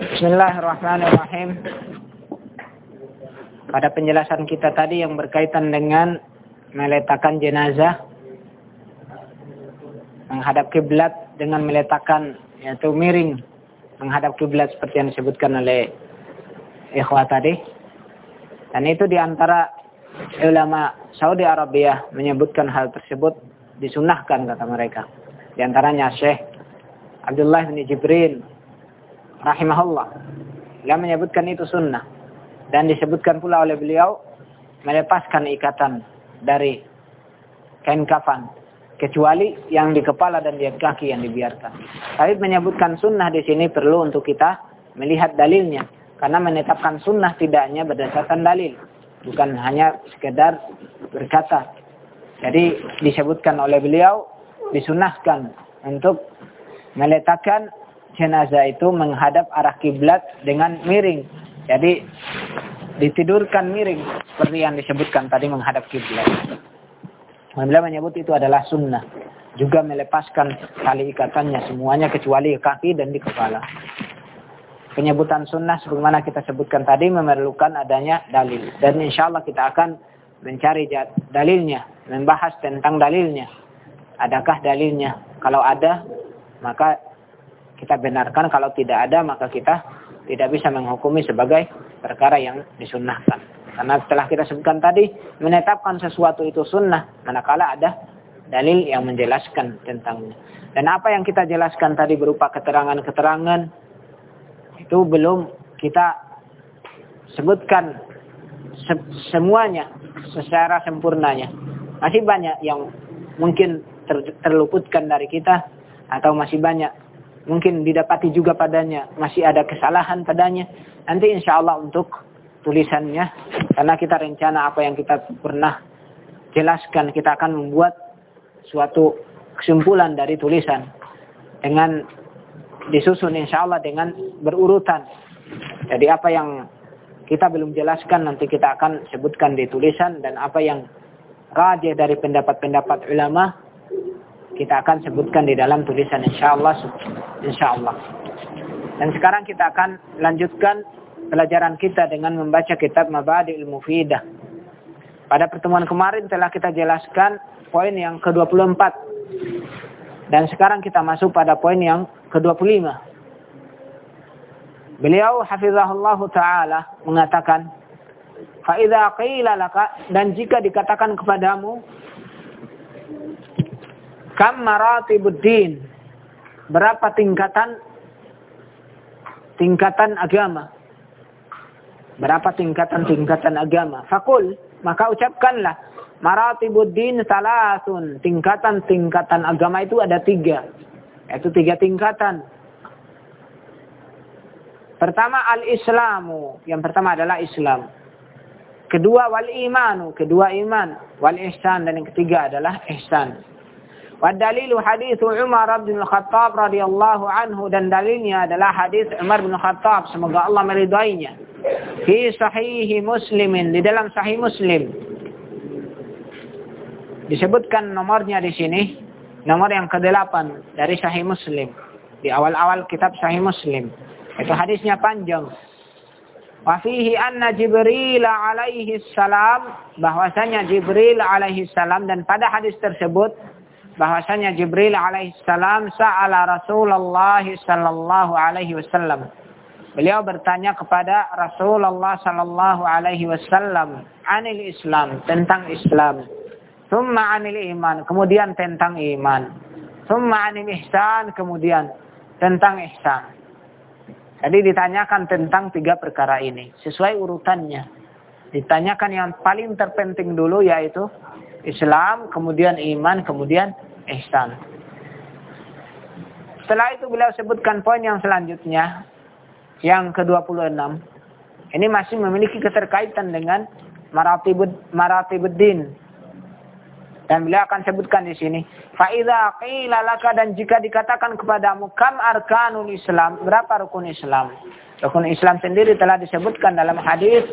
Bismillahirrahmanirrahim. Pada penjelasan kita tadi yang berkaitan dengan meletakkan jenazah menghadap kiblat dengan meletakkan yaitu miring menghadap kiblat seperti yang disebutkan oleh ikhwah tadi. Dan itu di antara ulama Saudi Arabia menyebutkan hal tersebut disunahkan kata mereka. Di antaranya Syekh Abdullah bin Jibril rahimahullah. Dia menyebutkan itu sunnah. Dan disebutkan pula oleh beliau melepaskan ikatan dari kain kafan. Kecuali yang di kepala dan di kaki yang dibiarkan. Tapi menyebutkan sunnah di sini perlu untuk kita melihat dalilnya. Karena menetapkan sunnah tidaknya berdasarkan dalil. Bukan hanya sekedar berkata. Jadi disebutkan oleh beliau disunahkan untuk meletakkan jenazah itu menghadap arah kiblat dengan miring. Jadi ditidurkan miring seperti yang disebutkan tadi menghadap kiblat. Beliau menyebut itu adalah sunnah. Juga melepaskan tali ikatannya semuanya kecuali kaki dan di kepala. Penyebutan sunnah sebagaimana kita sebutkan tadi memerlukan adanya dalil. Dan insya Allah kita akan mencari dalilnya. Membahas tentang dalilnya. Adakah dalilnya? Kalau ada, maka kita benarkan. Kalau tidak ada, maka kita tidak bisa menghukumi sebagai perkara yang disunnahkan. Karena setelah kita sebutkan tadi, menetapkan sesuatu itu sunnah, manakala ada dalil yang menjelaskan tentangnya. Dan apa yang kita jelaskan tadi berupa keterangan-keterangan, itu belum kita sebutkan se semuanya secara sempurnanya. Masih banyak yang mungkin ter terluputkan dari kita, atau masih banyak mungkin didapati juga padanya masih ada kesalahan padanya. Nanti insya Allah untuk tulisannya karena kita rencana apa yang kita pernah jelaskan kita akan membuat suatu kesimpulan dari tulisan dengan disusun insya Allah dengan berurutan. Jadi apa yang kita belum jelaskan nanti kita akan sebutkan di tulisan dan apa yang rajih dari pendapat-pendapat ulama kita akan sebutkan di dalam tulisan insyaallah insyaallah. Dan sekarang kita akan lanjutkan pelajaran kita dengan membaca kitab Mabadi'il Mufidah. Pada pertemuan kemarin telah kita jelaskan poin yang ke-24. Dan sekarang kita masuk pada poin yang ke-25. Beliau hafizahullah taala mengatakan, "Fa qila laka" dan jika dikatakan kepadamu Kam maratibuddin. Berapa tingkatan tingkatan agama? Berapa tingkatan-tingkatan agama? Fakul, maka ucapkanlah maratibuddin salasun. Tingkatan-tingkatan agama itu ada tiga. Yaitu tiga tingkatan. Pertama al-islamu. Yang pertama adalah Islam. Kedua wal imanu. Kedua iman. Wal ihsan. Dan yang ketiga adalah ihsan. Wadalilu hadis Umar bin Khattab radhiyallahu anhu dan dalilnya adalah hadis Umar bin Khattab semoga Allah meridainya. Fi sahih Muslimin di dalam sahih Muslim. Disebutkan nomornya di sini nomor yang ke-8 dari sahih Muslim. Di awal-awal kitab sahih Muslim. Itu hadisnya panjang. Wa fihi anna Jibril alaihi salam bahwasanya Jibril alaihi salam dan pada hadis tersebut bahwasanya Jibril alaihissalam sa'ala Rasulullah sallallahu alaihi wasallam. Beliau bertanya kepada Rasulullah sallallahu alaihi wasallam anil Islam, tentang Islam. Thumma anil iman, kemudian tentang iman. Thumma anil ihsan, kemudian tentang ihsan. Jadi ditanyakan tentang tiga perkara ini. Sesuai urutannya. Ditanyakan yang paling terpenting dulu yaitu Islam, kemudian iman, kemudian ihsan. Setelah itu beliau sebutkan poin yang selanjutnya, yang ke-26. Ini masih memiliki keterkaitan dengan maratibud maratibuddin. Dan beliau akan sebutkan di sini. Fa'idha qila laka dan jika dikatakan kepadamu kam arkanul Islam, berapa rukun Islam? Rukun Islam sendiri telah disebutkan dalam hadis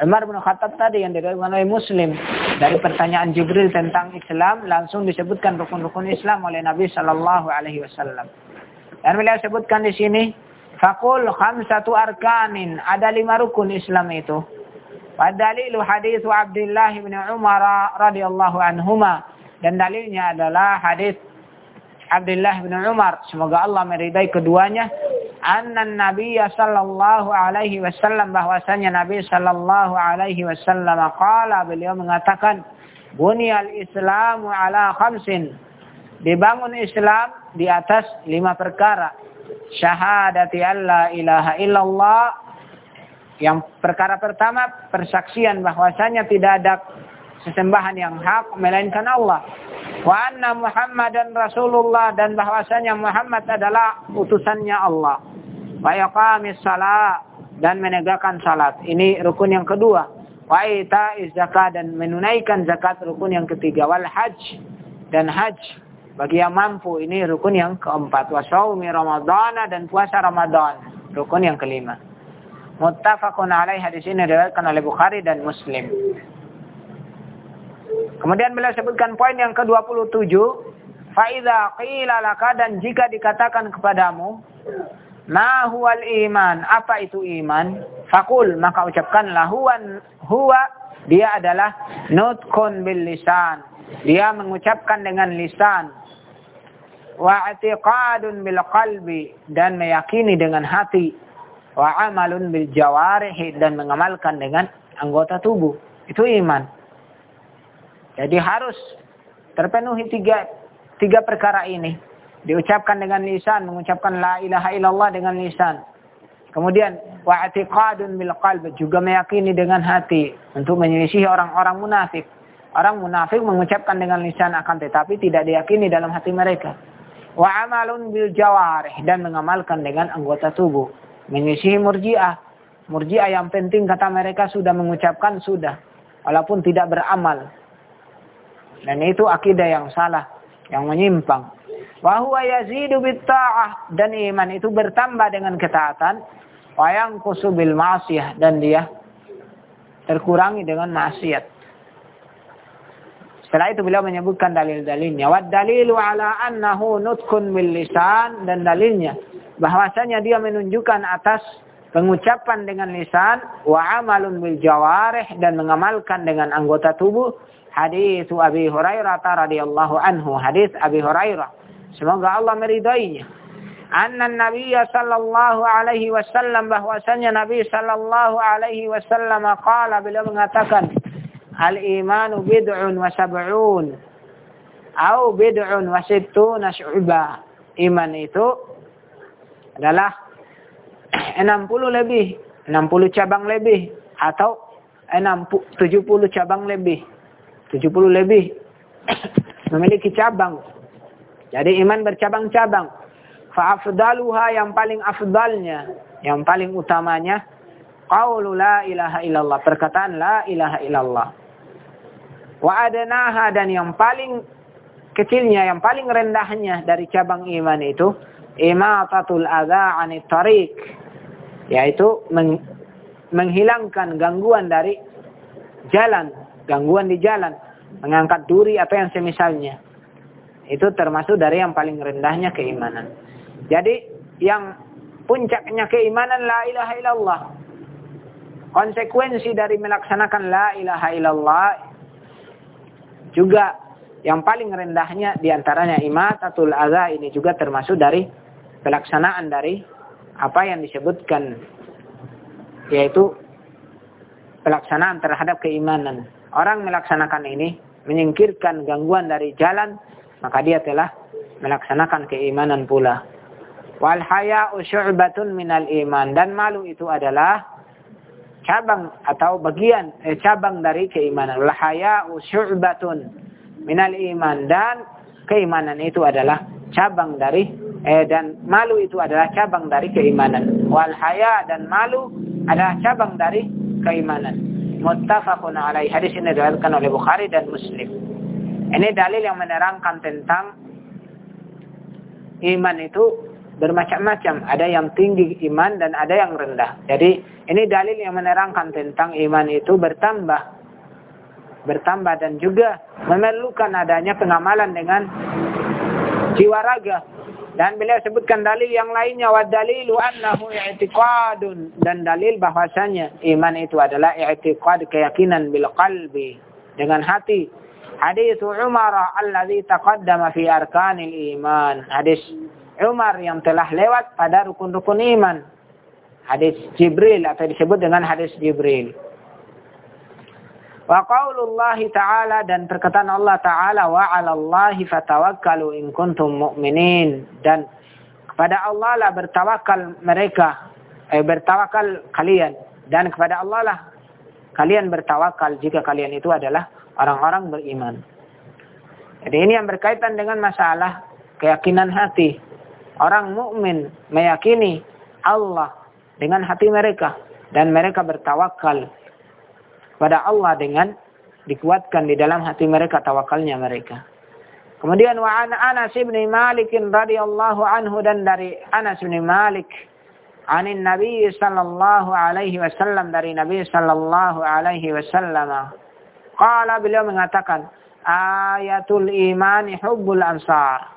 Umar bin Khattab tadi yang diriwayatkan oleh Muslim dari pertanyaan Jibril tentang Islam langsung disebutkan rukun-rukun Islam oleh Nabi Shallallahu Alaihi Wasallam. Dan beliau sebutkan di sini Fakul khamsatu arkanin. Ada lima rukun Islam itu. Wadalilu hadis Abdullah bin Umar radhiyallahu anhuma. Dan dalilnya adalah hadis Abdullah bin Umar. Semoga Allah meridai keduanya. Anna Nabi sallallahu alaihi wasallam bahwasanya Nabi sallallahu alaihi wasallam qala beliau mengatakan bunyal islamu ala khamsin. Dibangun Islam di atas lima perkara. Syahadati alla ilaha illallah. Yang perkara pertama persaksian bahwasanya tidak ada sesembahan yang hak melainkan Allah. Wa anna Muhammadan Rasulullah dan bahwasanya Muhammad adalah utusannya Allah wa salat dan menegakkan salat ini rukun yang kedua wa ita'iz zakat dan menunaikan zakat rukun yang ketiga wal hajj dan haji bagi yang mampu ini rukun yang keempat. Wasaumi Ramadan dan puasa Ramadan. Rukun yang kelima. Muttafaqun alaih hadis ini diriwayatkan oleh Bukhari dan Muslim. Kemudian beliau sebutkan poin yang ke-27. Faiza qila laka dan jika dikatakan kepadamu. Ma huwal iman. Apa itu iman? Fakul. Maka ucapkanlah huwan, huwa. Dia adalah nutkun bil lisan. Dia mengucapkan dengan lisan wa i'tiqadun bil qalbi dan meyakini dengan hati wa amalun bil jawarih dan mengamalkan dengan anggota tubuh itu iman jadi harus terpenuhi tiga tiga perkara ini diucapkan dengan lisan mengucapkan la ilaha illallah dengan lisan kemudian wa i'tiqadun bil qalbi juga meyakini dengan hati untuk menyelisihi orang-orang munafik orang munafik mengucapkan dengan lisan akan tetapi tidak diyakini dalam hati mereka wa amalun bil jawarih dan mengamalkan dengan anggota tubuh. Menyisihi murjiah. Murjiah yang penting kata mereka sudah mengucapkan sudah. Walaupun tidak beramal. Dan itu akidah yang salah. Yang menyimpang. Wa huwa yazidu bitta'ah. Dan iman itu bertambah dengan ketaatan. Wa yang kusubil ma'asiyah. Dan dia terkurangi dengan maksiat. Setelah itu beliau menyebutkan dalil-dalilnya. Wad dalilu ala annahu nutkun bil lisan dan dalilnya bahwasanya dia menunjukkan atas pengucapan dengan lisan wa amalun bil jawarih dan mengamalkan dengan anggota tubuh hadis Abi Hurairah radhiyallahu anhu hadis Abi Hurairah semoga Allah meridainya anna Nabi sallallahu alaihi wasallam bahwasanya Nabi sallallahu alaihi wasallam qala beliau mengatakan Al-imanu bid'un wa sab'un. Au bid'un wa sittuna syu'bah. Iman itu adalah 60 lebih, 60 cabang lebih atau 70 cabang lebih. 70 lebih memiliki cabang. Jadi iman bercabang-cabang. Fa'afdaluha yang paling afdalnya, yang paling utamanya, qawlu la ilaha illallah. Perkataan la ilaha illallah. Wa adanaha dan yang paling kecilnya, yang paling rendahnya dari cabang iman itu imatatul adza anit tariq yaitu meng, menghilangkan gangguan dari jalan, gangguan di jalan, mengangkat duri atau yang semisalnya. Itu termasuk dari yang paling rendahnya keimanan. Jadi yang puncaknya keimanan la ilaha illallah. Konsekuensi dari melaksanakan la ilaha illallah juga yang paling rendahnya di antaranya imatatul adha ini juga termasuk dari pelaksanaan dari apa yang disebutkan yaitu pelaksanaan terhadap keimanan. Orang melaksanakan ini menyingkirkan gangguan dari jalan maka dia telah melaksanakan keimanan pula. Wal haya'u syu'batun minal iman dan malu itu adalah cabang atau bagian eh, cabang dari keimanan. Wal haya'u syu'batun minal iman dan keimanan itu adalah cabang dari eh dan malu itu adalah cabang dari keimanan. Wal haya dan malu adalah cabang dari keimanan. Muttafaqun alaih. Hadis ini diriwayatkan oleh Bukhari dan Muslim. Ini dalil yang menerangkan tentang iman itu bermacam-macam. Ada yang tinggi iman dan ada yang rendah. Jadi ini dalil yang menerangkan tentang iman itu bertambah. Bertambah dan juga memerlukan adanya pengamalan dengan jiwa raga. Dan beliau sebutkan dalil yang lainnya wa dalilu annahu i'tiqadun dan dalil bahwasanya iman itu adalah i'tiqad keyakinan bil qalbi dengan hati. Hadis Umar alladhi taqaddama fi arkanil iman. Hadis Umar yang telah lewat pada rukun-rukun iman. Hadis Jibril atau disebut dengan hadis Jibril. Wa qaulullahi ta'ala dan perkataan Allah ta'ala wa 'alallahi fatawakkalu in kuntum mu'minin dan kepada Allah lah bertawakal mereka eh, bertawakal kalian dan kepada Allah lah kalian bertawakal jika kalian itu adalah orang-orang beriman. Jadi ini yang berkaitan dengan masalah keyakinan hati. Orang mukmin meyakini Allah dengan hati mereka dan mereka bertawakal pada Allah dengan dikuatkan di dalam hati mereka tawakalnya mereka. Kemudian wa an Anas bin Malik radhiyallahu anhu dan dari Anas bin Malik anin Nabi sallallahu alaihi wasallam dari Nabi sallallahu alaihi wasallam qala beliau mengatakan ayatul imani hubbul ansar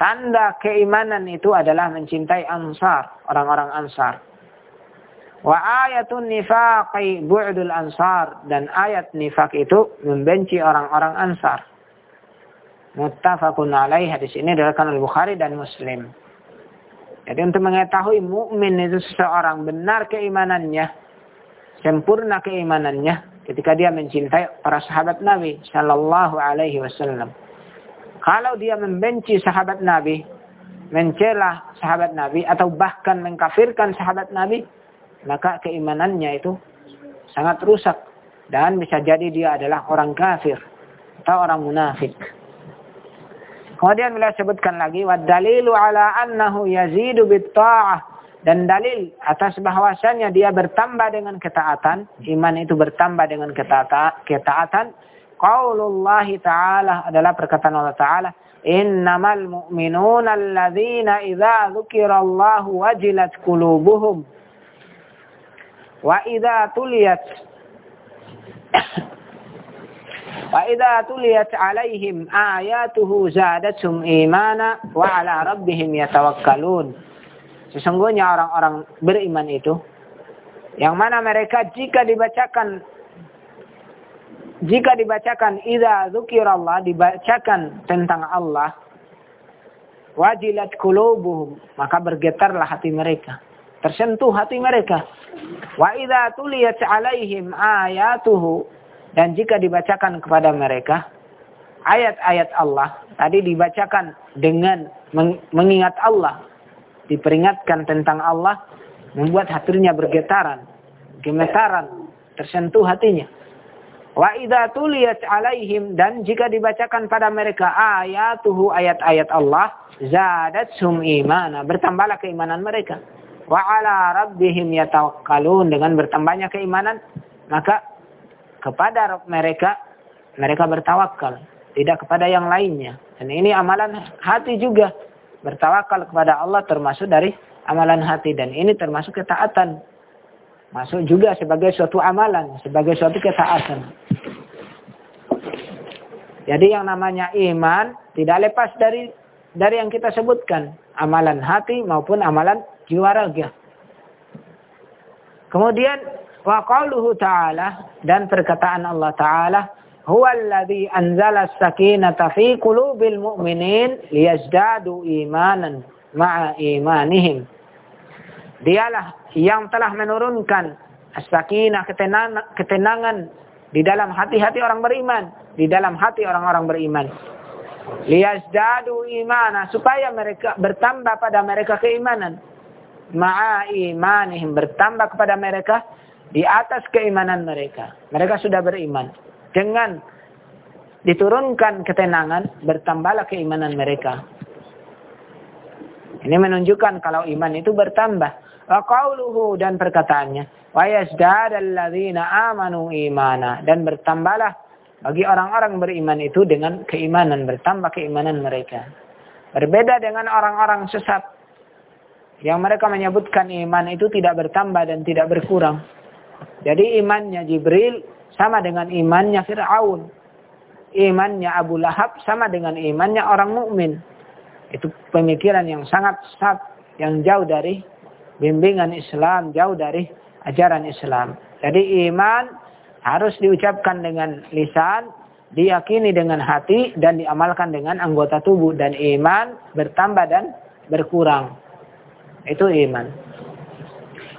tanda keimanan itu adalah mencintai ansar orang-orang ansar Wa ayatun nifaqi bu'dul ansar. Dan ayat nifak itu membenci orang-orang ansar. Muttafaqun alaih. Hadis ini adalah Al-Bukhari dan Muslim. Jadi untuk mengetahui mukmin itu seseorang benar keimanannya, sempurna keimanannya ketika dia mencintai para sahabat Nabi Shallallahu Alaihi Wasallam. Kalau dia membenci sahabat Nabi, mencela sahabat Nabi atau bahkan mengkafirkan sahabat Nabi, maka keimanannya itu sangat rusak dan bisa jadi dia adalah orang kafir atau orang munafik. Kemudian beliau sebutkan lagi wa dalilu ala annahu yazidu bitta'ah dan dalil atas bahwasannya dia bertambah dengan ketaatan, iman itu bertambah dengan ketaatan. Qaulullah ta'ala adalah perkataan Allah Ta'ala, "Innamal mu'minuna alladzina idza dzukirallahu wajilat qulubuhum." Wa idza tuliyat Wa idza tuliyat alaihim ayatuhu zadatum imana wa ala rabbihim yatawakkalun. Sesungguhnya orang-orang beriman itu yang mana mereka jika dibacakan jika dibacakan idza dzukirallah dibacakan tentang Allah wajilat qulubuhum maka bergetarlah hati mereka tersentuh hati mereka. Wa idza tuliyat alaihim ayatuhu dan jika dibacakan kepada mereka ayat-ayat Allah tadi dibacakan dengan mengingat Allah, diperingatkan tentang Allah, membuat hatinya bergetaran, gemetaran, tersentuh hatinya. Wa idza tuliyat alaihim dan jika dibacakan pada mereka ayatuhu ayat-ayat Allah, zadatsum imana, bertambahlah keimanan mereka. Wa ala rabbihim yatawakkalun dengan bertambahnya keimanan maka kepada mereka mereka bertawakal tidak kepada yang lainnya. Dan ini amalan hati juga bertawakal kepada Allah termasuk dari amalan hati. Dan ini termasuk ketaatan. Masuk juga sebagai suatu amalan sebagai suatu ketaatan. Jadi yang namanya iman tidak lepas dari dari yang kita sebutkan. Amalan hati maupun amalan jiwa raga. Kemudian wa qauluhu ta'ala dan perkataan Allah ta'ala huwa alladhi anzala as-sakinata fi qulubil mu'minin liyazdadu imanan ma'a imanihim. Dialah yang telah menurunkan as-sakinah ketenangan, ketenangan di dalam hati-hati orang beriman, di dalam hati orang-orang beriman. Liyazdadu imana supaya mereka bertambah pada mereka keimanan ma'a imanihim bertambah kepada mereka di atas keimanan mereka. Mereka sudah beriman. Dengan diturunkan ketenangan, bertambahlah keimanan mereka. Ini menunjukkan kalau iman itu bertambah. Wa dan perkataannya. Wa yasdadalladzina amanu imana. Dan bertambahlah bagi orang-orang beriman itu dengan keimanan. Bertambah keimanan mereka. Berbeda dengan orang-orang sesat yang mereka menyebutkan iman itu tidak bertambah dan tidak berkurang. Jadi imannya Jibril sama dengan imannya Fir'aun. Imannya Abu Lahab sama dengan imannya orang mukmin. Itu pemikiran yang sangat sangat yang jauh dari bimbingan Islam, jauh dari ajaran Islam. Jadi iman harus diucapkan dengan lisan, diyakini dengan hati dan diamalkan dengan anggota tubuh dan iman bertambah dan berkurang. Itu iman.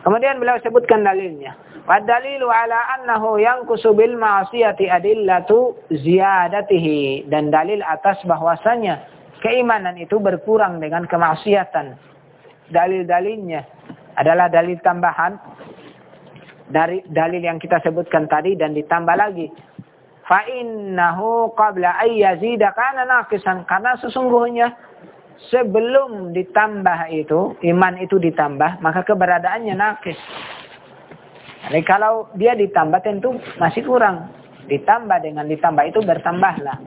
Kemudian beliau sebutkan dalilnya. Wadalilu ala annahu yankusu bil ma'asiyati adillatu ziyadatihi. Dan dalil atas bahwasanya keimanan itu berkurang dengan kemaksiatan. Dalil-dalilnya adalah dalil tambahan dari dalil yang kita sebutkan tadi dan ditambah lagi. Fa innahu qabla ayyazida kana naqisan karena sesungguhnya sebelum ditambah itu iman itu ditambah maka keberadaannya nakis. Jadi kalau dia ditambah tentu masih kurang. Ditambah dengan ditambah itu bertambahlah.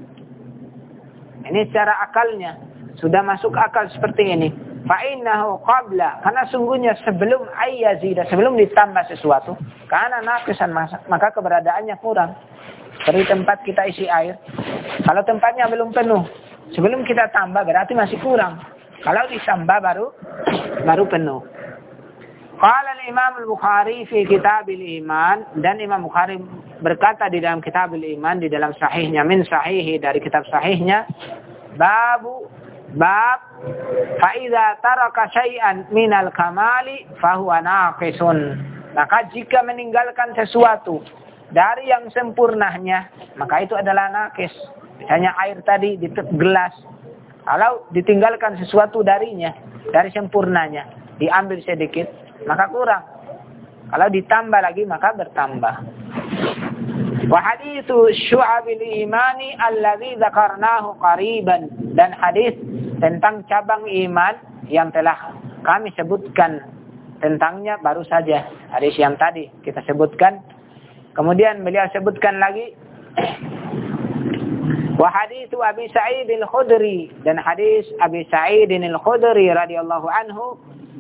Ini secara akalnya. Sudah masuk akal seperti ini. Fa'innahu qabla. Karena sungguhnya sebelum ayyazida. Sebelum ditambah sesuatu. Karena nakisan maka keberadaannya kurang. Seperti tempat kita isi air. Kalau tempatnya belum penuh. Sebelum kita tambah berarti masih kurang. Kalau ditambah baru baru penuh. Qala al-Imam al-Bukhari fi Kitab al-Iman dan Imam Bukhari berkata di dalam Kitab al-Iman di dalam sahihnya min sahihi dari kitab sahihnya babu bab fa idza taraka syai'an minal kamali fahuwa naqisun. Maka jika meninggalkan sesuatu dari yang sempurnanya maka itu adalah nakis misalnya air tadi di gelas. Kalau ditinggalkan sesuatu darinya dari sempurnanya diambil sedikit maka kurang. Kalau ditambah lagi maka bertambah. Wa hadithu syu'abil imani alladhi dzakarnahu qariban dan hadis tentang cabang iman yang telah kami sebutkan tentangnya baru saja hadis yang tadi kita sebutkan. Kemudian beliau sebutkan lagi wa hadithu Abi Sa'id al-Khudri dan hadis Abi Sa'id al-Khudri radhiyallahu anhu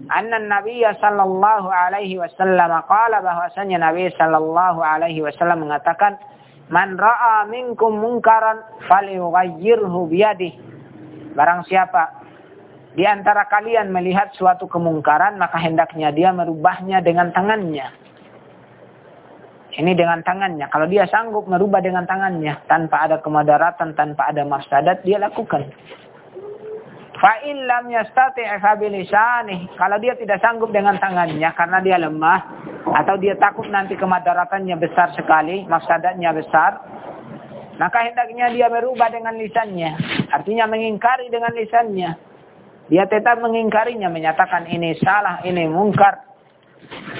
anna Nabi sallallahu alaihi wasallam qala bahwasanya Nabi sallallahu alaihi wasallam mengatakan man ra'a minkum munkaran falyughayyirhu biyadihi. Barang siapa di antara kalian melihat suatu kemungkaran maka hendaknya dia merubahnya dengan tangannya. Ini dengan tangannya. Kalau dia sanggup merubah dengan tangannya tanpa ada kemadaratan tanpa ada mafsadat dia lakukan Fa'in lam yastati' fabilisani. Kalau dia tidak sanggup dengan tangannya karena dia lemah atau dia takut nanti kemadaratannya besar sekali, mafsadatnya besar, maka hendaknya dia berubah dengan lisannya. Artinya mengingkari dengan lisannya. Dia tetap mengingkarinya, menyatakan ini salah, ini mungkar.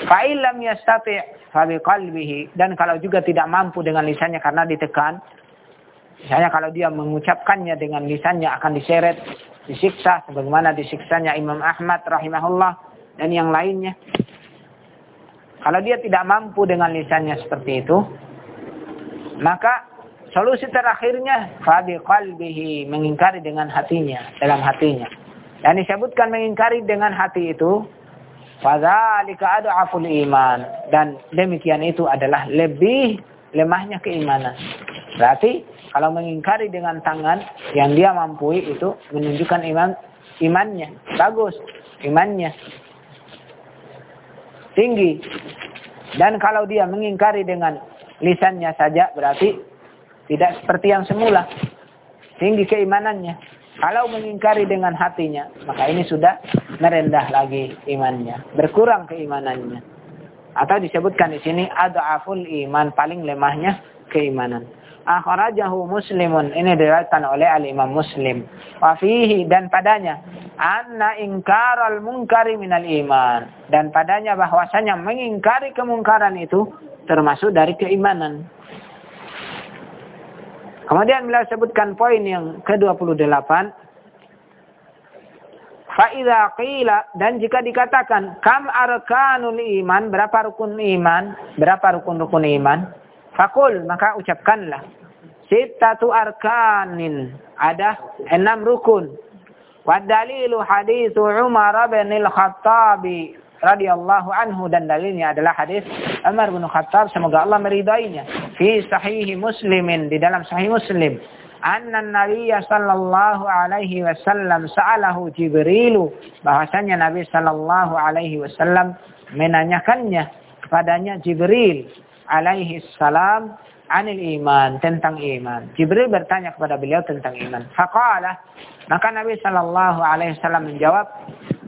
Fa'in lam yastati' fabiqalbihi. Dan kalau juga tidak mampu dengan lisannya karena ditekan, Misalnya kalau dia mengucapkannya dengan lisannya akan diseret disiksa sebagaimana disiksanya Imam Ahmad rahimahullah dan yang lainnya. Kalau dia tidak mampu dengan lisannya seperti itu, maka solusi terakhirnya fabi qalbihi mengingkari dengan hatinya, dalam hatinya. Dan disebutkan mengingkari dengan hati itu fadzalika ad'aful iman dan demikian itu adalah lebih lemahnya keimanan. Berarti kalau mengingkari dengan tangan yang dia mampu itu menunjukkan iman imannya bagus, imannya tinggi. Dan kalau dia mengingkari dengan lisannya saja berarti tidak seperti yang semula. Tinggi keimanannya. Kalau mengingkari dengan hatinya, maka ini sudah merendah lagi imannya, berkurang keimanannya. Atau disebutkan di sini ada aful iman paling lemahnya keimanan akhrajahu muslimun. Ini diriwayatkan oleh al-Imam Muslim. Wa fihi dan padanya anna ingkaral munkari minal iman. Dan padanya bahwasanya mengingkari kemungkaran itu termasuk dari keimanan. Kemudian beliau sebutkan poin yang ke-28. Fa'idha qila dan jika dikatakan kam arkanul iman, berapa rukun iman, berapa rukun-rukun iman? Fakul, maka ucapkanlah. Sittatu arkanin. Ada enam rukun. Wadalilu hadithu Umar bin al-Khattabi radhiyallahu anhu. Dan dalilnya adalah hadis Umar bin Khattab. Semoga Allah meridainya. Fi sahih Muslimin. Di dalam sahih Muslim. Anna Nabi sallallahu alaihi wasallam sa'alahu Jibril bahwasanya Nabi sallallahu alaihi wasallam menanyakannya kepadanya Jibril alaihi salam anil iman tentang iman. Jibril bertanya kepada beliau tentang iman. Faqala maka Nabi sallallahu alaihi wasallam menjawab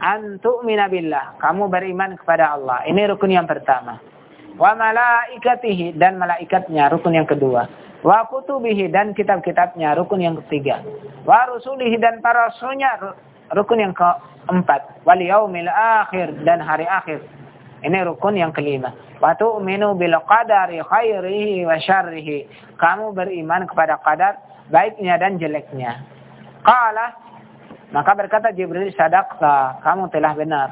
antu minabillah kamu beriman kepada Allah. Ini rukun yang pertama. Wa malaikatihi dan malaikatnya rukun yang kedua wa kutubihi dan kitab-kitabnya rukun yang ketiga wa rusulihi dan para rasulnya rukun yang keempat wal yaumil akhir dan hari akhir ini rukun yang kelima. Wa tu'minu bil qadari khairihi wa syarrihi. Kamu beriman kepada qadar baiknya dan jeleknya. Qala maka berkata Jibril sadaqta kamu telah benar.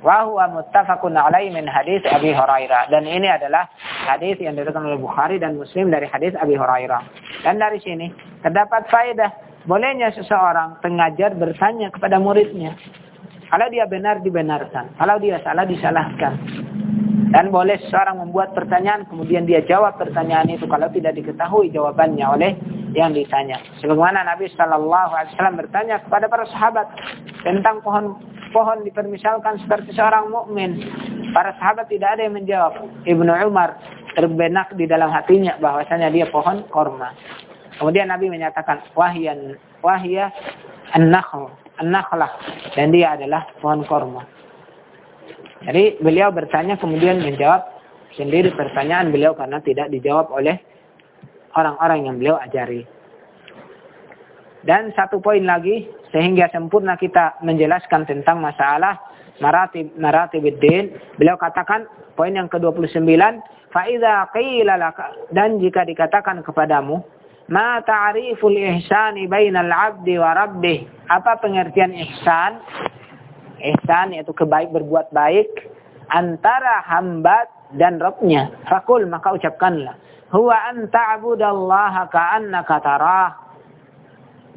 Wa huwa muttafaqun alaihi min hadis Abi Hurairah. Dan ini adalah hadis yang diriwayatkan oleh Bukhari dan Muslim dari hadis Abi Hurairah. Dan dari sini terdapat faedah. Bolehnya seseorang pengajar bertanya kepada muridnya kalau dia benar dibenarkan kalau dia salah disalahkan dan boleh seseorang membuat pertanyaan kemudian dia jawab pertanyaan itu kalau tidak diketahui jawabannya oleh yang ditanya. Sebagaimana Nabi Shallallahu Alaihi Wasallam bertanya kepada para sahabat tentang pohon pohon dipermisalkan seperti seorang mukmin. Para sahabat tidak ada yang menjawab. Ibnu Umar terbenak di dalam hatinya bahwasanya dia pohon korma. Kemudian Nabi menyatakan wahyan wahya an-nakhl, an-nakhlah dan dia adalah pohon korma. Jadi beliau bertanya kemudian menjawab sendiri pertanyaan beliau karena tidak dijawab oleh orang-orang yang beliau ajari. Dan satu poin lagi sehingga sempurna kita menjelaskan tentang masalah maratib maratibuddin. Beliau katakan poin yang ke-29, fa idza qila dan jika dikatakan kepadamu ma ta'riful ihsani bainal 'abdi wa rabbih? Apa pengertian ihsan? Ihsan yaitu kebaik berbuat baik antara hamba dan Rabbnya. Fakul maka ucapkanlah. Huwa an ta'budallaha ka'annaka tarah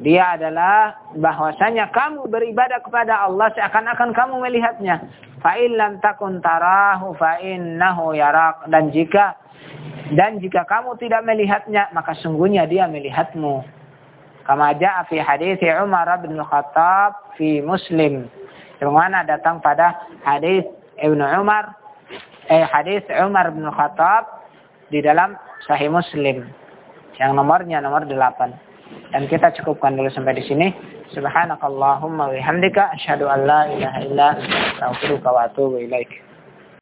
dia adalah bahwasanya kamu beribadah kepada Allah seakan-akan kamu melihatnya. Fa'in lam takun tarahu fa'innahu yarak. Dan jika dan jika kamu tidak melihatnya, maka sungguhnya dia melihatmu. Kama ja'a fi hadis Umar bin Khattab fi Muslim. Yang datang pada hadis Ibnu Umar eh hadis Umar bin Khattab di dalam Sahih Muslim. Yang nomornya nomor 8. Dan kita cukupkan dulu sampai di sini. Subhanakallahumma wa bihamdika asyhadu an la ilaha illa anta astaghfiruka wa atubu ilaik.